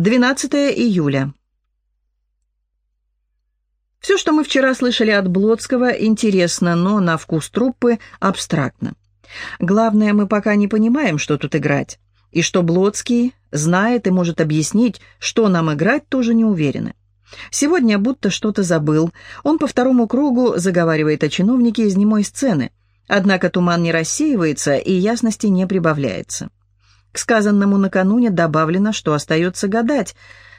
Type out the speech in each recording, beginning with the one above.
12 июля. Все, что мы вчера слышали от Блодского, интересно, но на вкус труппы абстрактно. Главное, мы пока не понимаем, что тут играть. И что Блодский знает и может объяснить, что нам играть, тоже не уверены. Сегодня будто что-то забыл. Он по второму кругу заговаривает о чиновнике из немой сцены. Однако туман не рассеивается и ясности не прибавляется. К сказанному накануне добавлено, что остается гадать,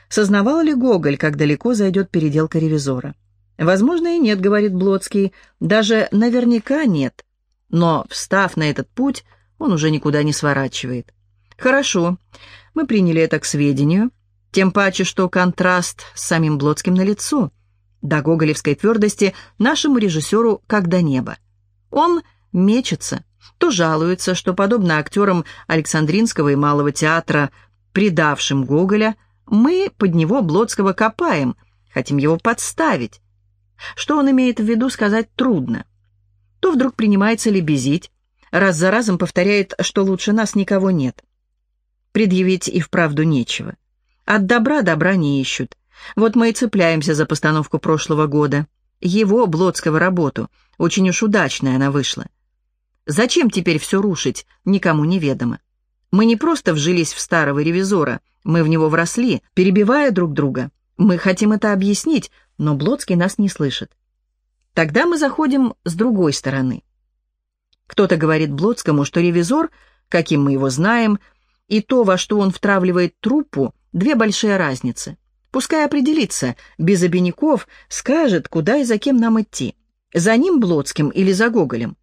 сознавал ли Гоголь, как далеко зайдет переделка ревизора. Возможно, и нет, говорит Блоцкий, даже наверняка нет. Но, встав на этот путь, он уже никуда не сворачивает. Хорошо, мы приняли это к сведению, тем паче, что контраст с самим Блоцким налицо. До гоголевской твердости нашему режиссеру как до неба. Он мечется, то жалуется, что, подобно актерам Александринского и Малого театра, предавшим Гоголя, мы под него Блодского копаем, хотим его подставить. Что он имеет в виду, сказать трудно. То вдруг принимается лебезить, раз за разом повторяет, что лучше нас никого нет. Предъявить и вправду нечего. От добра добра не ищут. Вот мы и цепляемся за постановку прошлого года. Его, Блодского, работу. Очень уж удачная она вышла. Зачем теперь все рушить, никому не ведомо. Мы не просто вжились в старого ревизора, мы в него вросли, перебивая друг друга. Мы хотим это объяснить, но Блодский нас не слышит. Тогда мы заходим с другой стороны. Кто-то говорит Блодскому, что ревизор, каким мы его знаем, и то, во что он втравливает труппу, две большие разницы. Пускай определится, без обиняков, скажет, куда и за кем нам идти. За ним Блодским или за Гоголем.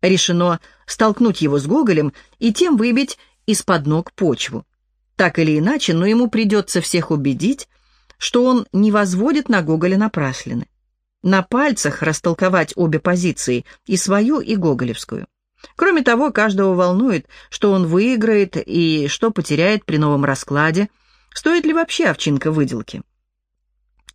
Решено столкнуть его с Гоголем и тем выбить из-под ног почву. Так или иначе, но ему придется всех убедить, что он не возводит на Гоголя напраслины. На пальцах растолковать обе позиции, и свою, и гоголевскую. Кроме того, каждого волнует, что он выиграет и что потеряет при новом раскладе, стоит ли вообще овчинка выделки.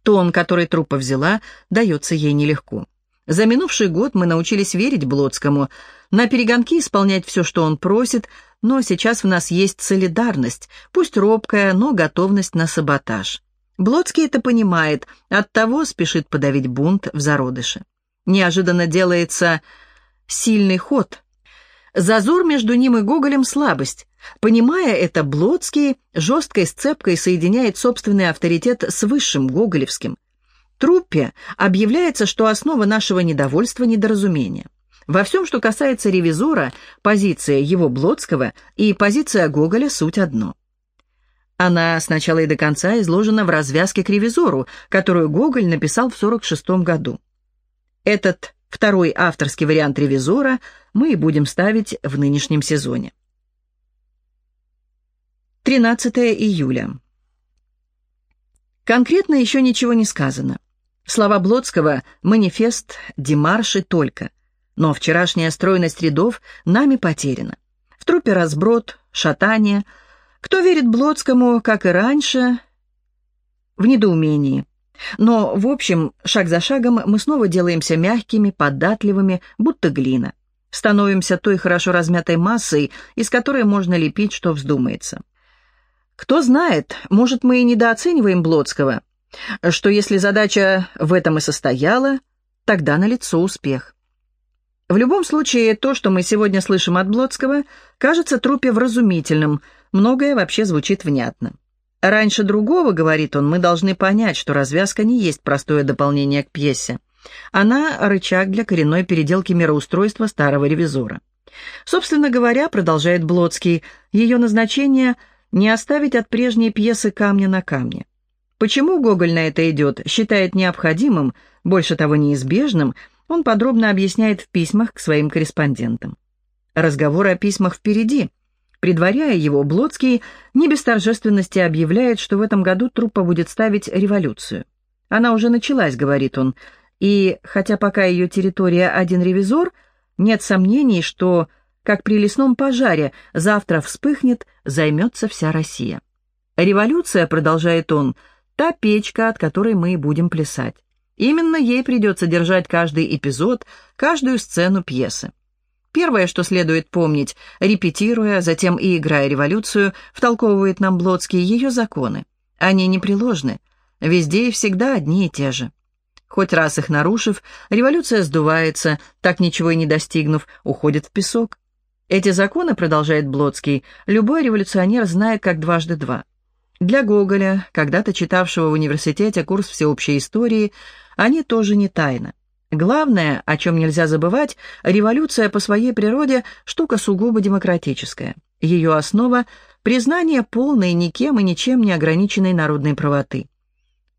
Тон, который трупа взяла, дается ей нелегко. За минувший год мы научились верить Блодскому, на перегонки исполнять все, что он просит, но сейчас в нас есть солидарность, пусть робкая, но готовность на саботаж. Блодский это понимает, оттого спешит подавить бунт в зародыше. Неожиданно делается сильный ход. Зазор между ним и Гоголем — слабость. Понимая это, Блодский жесткой сцепкой соединяет собственный авторитет с высшим гоголевским труппе объявляется, что основа нашего недовольства – недоразумение. Во всем, что касается ревизора, позиция его Блодского и позиция Гоголя – суть одно. Она сначала и до конца изложена в развязке к ревизору, которую Гоголь написал в 46 году. Этот второй авторский вариант ревизора мы и будем ставить в нынешнем сезоне. 13 июля. Конкретно еще ничего не сказано. Слова Блодского — манифест, демарши только. Но вчерашняя стройность рядов нами потеряна. В трупе разброд, шатание. Кто верит Блодскому, как и раньше, в недоумении. Но, в общем, шаг за шагом мы снова делаемся мягкими, податливыми, будто глина. Становимся той хорошо размятой массой, из которой можно лепить, что вздумается. Кто знает, может, мы и недооцениваем Блодского — что если задача в этом и состояла, тогда налицо успех. В любом случае, то, что мы сегодня слышим от Блодского, кажется трупе вразумительным, многое вообще звучит внятно. Раньше другого, говорит он, мы должны понять, что развязка не есть простое дополнение к пьесе. Она – рычаг для коренной переделки мироустройства старого ревизора. Собственно говоря, продолжает Блодский, ее назначение – не оставить от прежней пьесы камня на камне. Почему Гоголь на это идет, считает необходимым, больше того неизбежным, он подробно объясняет в письмах к своим корреспондентам. Разговор о письмах впереди. Предваряя его, Блодский не без торжественности объявляет, что в этом году труппа будет ставить революцию. Она уже началась, говорит он, и, хотя пока ее территория один ревизор, нет сомнений, что, как при лесном пожаре, завтра вспыхнет, займется вся Россия. Революция, продолжает он, — та печка, от которой мы и будем плясать. Именно ей придется держать каждый эпизод, каждую сцену пьесы. Первое, что следует помнить, репетируя, затем и играя революцию, втолковывает нам Блодский ее законы. Они непреложны, везде и всегда одни и те же. Хоть раз их нарушив, революция сдувается, так ничего и не достигнув, уходит в песок. Эти законы, продолжает Блоцкий, любой революционер знает как дважды два. Для Гоголя, когда-то читавшего в университете курс всеобщей истории, они тоже не тайна. Главное, о чем нельзя забывать, революция по своей природе – штука сугубо демократическая. Ее основа – признание полной никем и ничем не ограниченной народной правоты.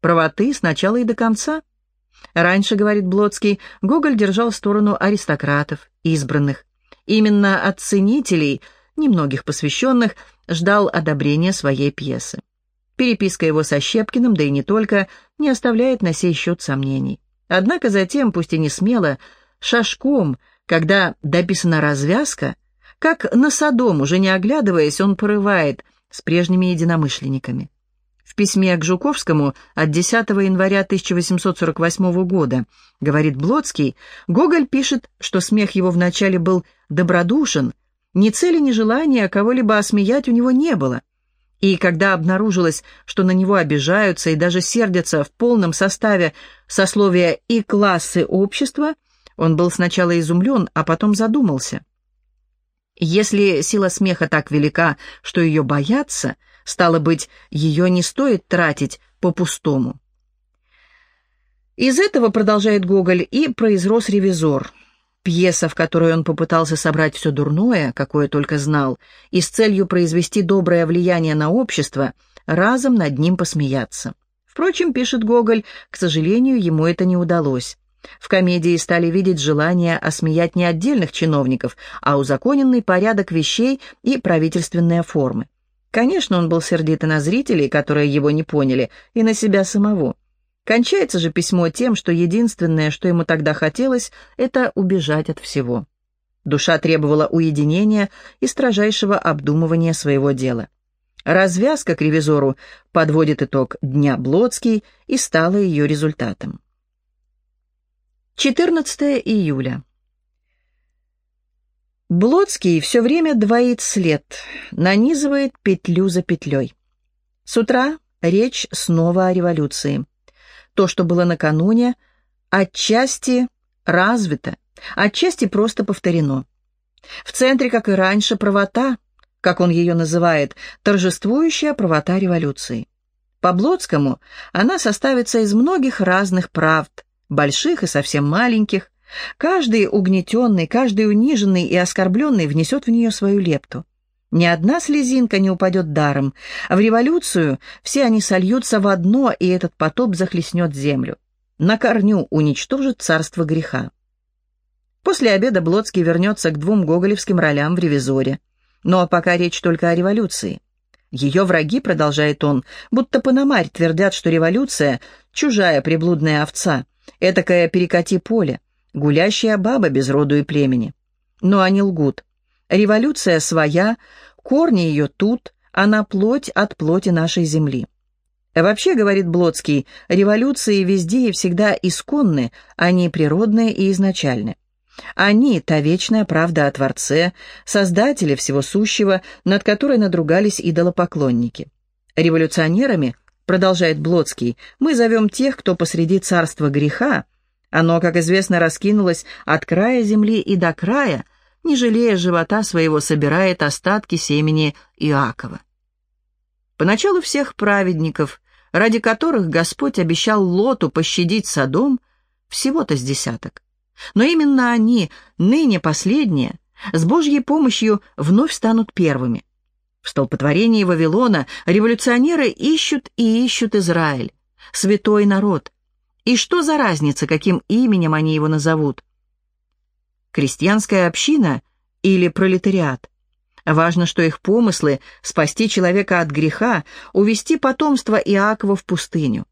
Правоты сначала и до конца. Раньше, говорит Блоцкий, Гоголь держал сторону аристократов, избранных. Именно от ценителей, немногих посвященных, ждал одобрения своей пьесы. Переписка его со Щепкиным, да и не только, не оставляет на сей счет сомнений. Однако затем, пусть и не смело, шажком, когда дописана развязка, как на Содом, уже не оглядываясь, он порывает с прежними единомышленниками. В письме к Жуковскому от 10 января 1848 года, говорит Блоцкий, Гоголь пишет, что смех его вначале был добродушен, ни цели, ни желания кого-либо осмеять у него не было – и когда обнаружилось, что на него обижаются и даже сердятся в полном составе сословия и классы общества, он был сначала изумлен, а потом задумался. Если сила смеха так велика, что ее боятся, стало быть, ее не стоит тратить по-пустому. Из этого, продолжает Гоголь, и произрос «Ревизор», Пьеса, в которой он попытался собрать все дурное, какое только знал, и с целью произвести доброе влияние на общество, разом над ним посмеяться. Впрочем, пишет Гоголь, к сожалению, ему это не удалось. В комедии стали видеть желание осмеять не отдельных чиновников, а узаконенный порядок вещей и правительственные формы. Конечно, он был сердит и на зрителей, которые его не поняли, и на себя самого. Кончается же письмо тем, что единственное, что ему тогда хотелось, это убежать от всего. Душа требовала уединения и строжайшего обдумывания своего дела. Развязка к ревизору подводит итог Дня Блодский и стала ее результатом. 14 июля. Блодский все время двоит след, нанизывает петлю за петлей. С утра речь снова о революции. То, что было накануне, отчасти развито, отчасти просто повторено. В центре, как и раньше, правота, как он ее называет, торжествующая правота революции. По Блодскому она составится из многих разных правд, больших и совсем маленьких. Каждый угнетенный, каждый униженный и оскорбленный внесет в нее свою лепту. Ни одна слезинка не упадет даром, а в революцию все они сольются в одно, и этот потоп захлестнет землю. На корню уничтожит царство греха. После обеда Блоцкий вернется к двум гоголевским ролям в «Ревизоре». Но пока речь только о революции. Ее враги, продолжает он, будто пономарь твердят, что революция — чужая приблудная овца, этакая перекати поле, гулящая баба без роду и племени. Но они лгут. Революция своя, корни ее тут, она плоть от плоти нашей земли. Вообще, говорит Блоцкий, революции везде и всегда исконны, они природные и изначальны. Они — та вечная правда о Творце, создателе всего сущего, над которой надругались идолопоклонники. Революционерами, продолжает Блоцкий, мы зовем тех, кто посреди царства греха, оно, как известно, раскинулось от края земли и до края, не жалея живота своего, собирает остатки семени Иакова. Поначалу всех праведников, ради которых Господь обещал Лоту пощадить Содом, всего-то с десяток. Но именно они, ныне последние, с Божьей помощью вновь станут первыми. В столпотворении Вавилона революционеры ищут и ищут Израиль, святой народ. И что за разница, каким именем они его назовут? Крестьянская община или пролетариат. Важно, что их помыслы — спасти человека от греха, увести потомство Иакова в пустыню.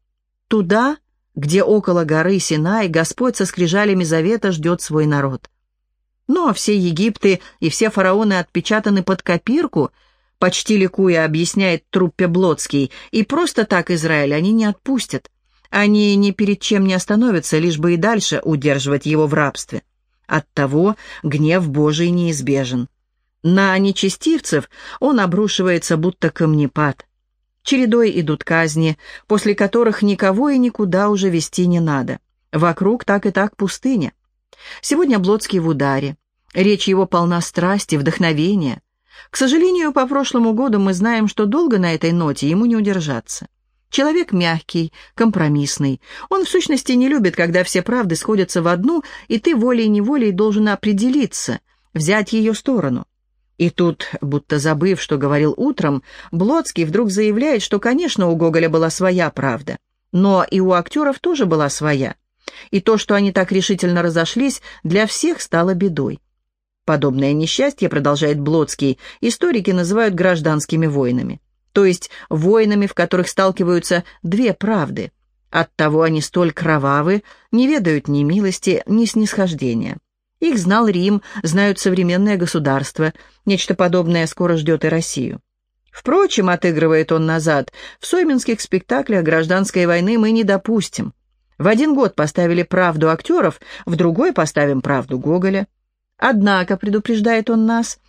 Туда, где около горы Синай Господь со скрижалями завета ждет свой народ. Но все Египты и все фараоны отпечатаны под копирку, почти ликуя объясняет труппе Блодский, и просто так Израиль они не отпустят. Они ни перед чем не остановятся, лишь бы и дальше удерживать его в рабстве. Оттого гнев Божий неизбежен. На нечестивцев он обрушивается, будто камнепад. Чередой идут казни, после которых никого и никуда уже вести не надо. Вокруг так и так пустыня. Сегодня Блодский в ударе. Речь его полна страсти, вдохновения. К сожалению, по прошлому году мы знаем, что долго на этой ноте ему не удержаться. Человек мягкий, компромиссный. Он в сущности не любит, когда все правды сходятся в одну, и ты волей-неволей должен определиться, взять ее сторону. И тут, будто забыв, что говорил утром, Блодский вдруг заявляет, что, конечно, у Гоголя была своя правда, но и у актеров тоже была своя. И то, что они так решительно разошлись, для всех стало бедой. Подобное несчастье, продолжает Блодский, историки называют гражданскими войнами, то есть войнами, в которых сталкиваются две правды. Оттого они столь кровавы, не ведают ни милости, ни снисхождения. Их знал Рим, знают современное государство. Нечто подобное скоро ждет и Россию. Впрочем, отыгрывает он назад, в сойминских спектаклях гражданской войны мы не допустим. В один год поставили правду актеров, в другой поставим правду Гоголя. Однако, предупреждает он нас,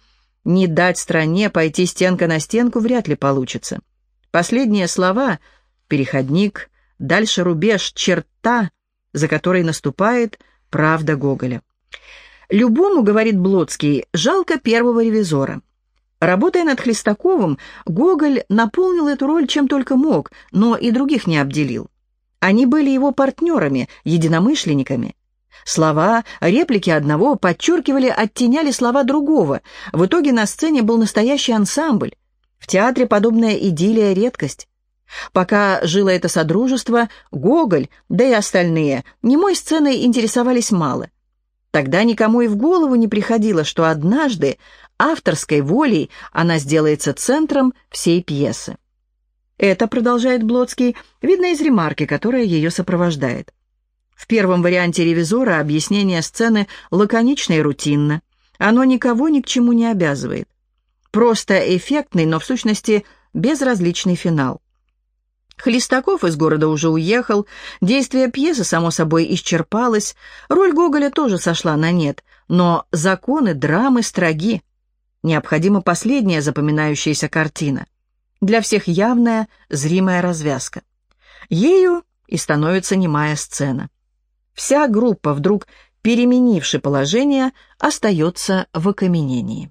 не дать стране пойти стенка на стенку вряд ли получится. Последние слова — переходник, дальше рубеж, черта, за которой наступает правда Гоголя. Любому, говорит Блодский, жалко первого ревизора. Работая над Хлестаковым, Гоголь наполнил эту роль чем только мог, но и других не обделил. Они были его партнерами, единомышленниками. Слова, реплики одного подчеркивали, оттеняли слова другого. В итоге на сцене был настоящий ансамбль. В театре подобная идиллия — редкость. Пока жило это содружество, Гоголь, да и остальные, немой сценой интересовались мало. Тогда никому и в голову не приходило, что однажды авторской волей она сделается центром всей пьесы. Это, продолжает Блоцкий, видно из ремарки, которая ее сопровождает. В первом варианте «Ревизора» объяснение сцены лаконично и рутинно. Оно никого ни к чему не обязывает. Просто эффектный, но в сущности безразличный финал. Хлестаков из города уже уехал, действие пьесы, само собой, исчерпалось, роль Гоголя тоже сошла на нет, но законы драмы строги. Необходима последняя запоминающаяся картина. Для всех явная, зримая развязка. Ею и становится немая сцена. Вся группа, вдруг переменивши положение, остается в окаменении.